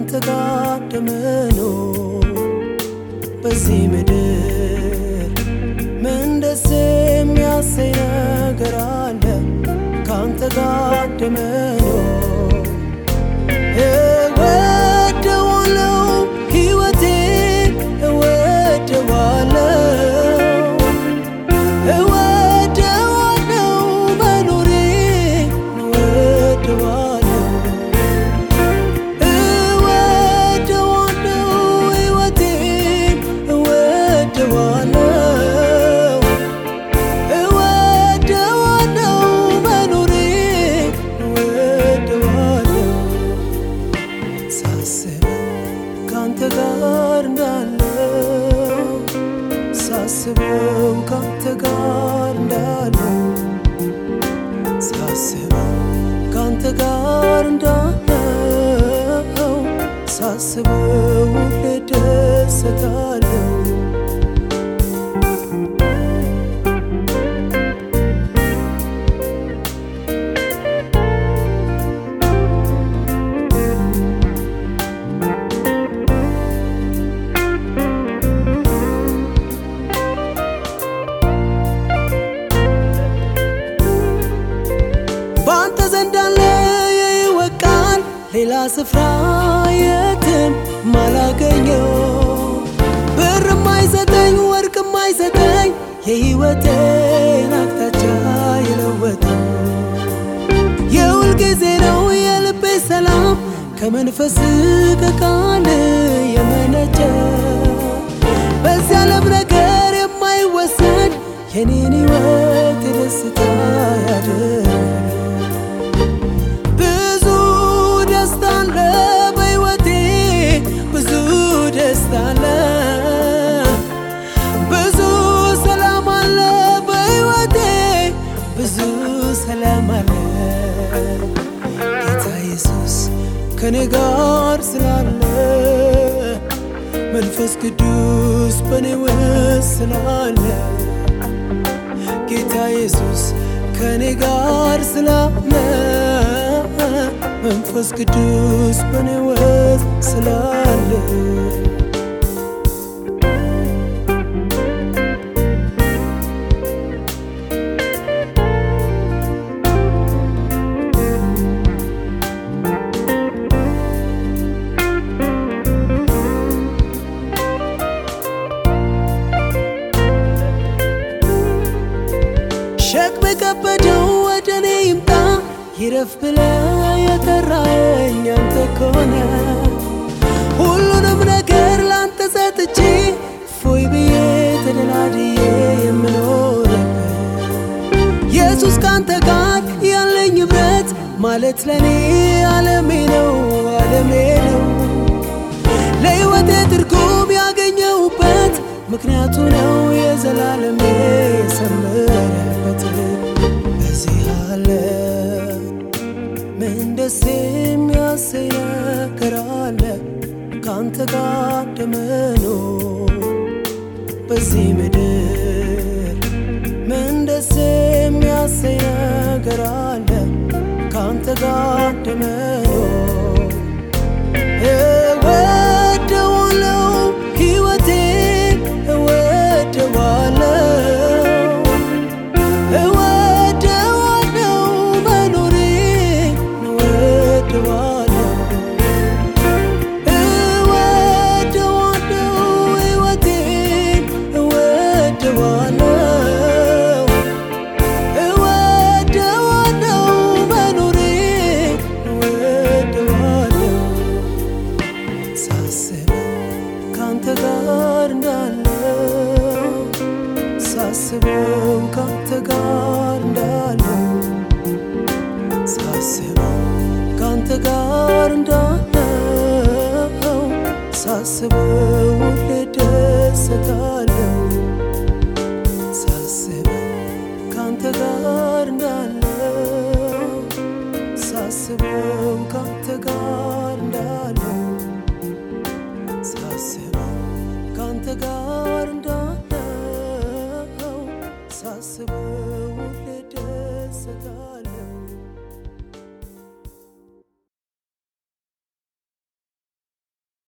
ካንተ ጋር እንደምኖር በዚህ ምድር ምን ደስ የሚያሰኝ ነገር አለ? ካንተ ጋር እንደምኖር ሳስበው ካንተ ጋር እንዳለው ሳስበው ካንተ ጋር እንዳለው ሳስበው ሁሌ ሌላ ስፍራ የትም ማላገኘው ብር ማይሰጠኝ ወርቅ ማይሰጠኝ የሕይወቴን አቅጣጫ የለወጠው። የሁል ጊዜ ነው የልቤ ሰላም ከመንፈስ ከቃል የመነጨ። በዚህ ዓለም ነገር የማይወሰድ የኔን ሕይወት የደስታ ከኔ ጋር ስላለ መንፈስ ቅዱስ በኔ ውስጥ ስላለ ጌታ ኢየሱስ ከኔ ጋር ስላለ መንፈስ ቅዱስ በኔ ውስጥ ስላለ ይረፍ ብለ የጠራኸኝ አንተ ከሆነ ሁሉንም ነገር ላንተ ሰጥቼ ፎይ ብዬ ተደላድዬ የምኖርበት ኢየሱስ ካንተ ጋር ያለኝ ኅብረት ማለት ለእኔ ዓለሜ ነው ዓለሜ ነው። ለሕይወቴ ደስ የሚያሰኝ አለ ካንተ ጋር እንደምኖር በዚህ ምድር ምን ደስ የሚያሰኝ ሳስበው ካንተ ጋር እንዳለው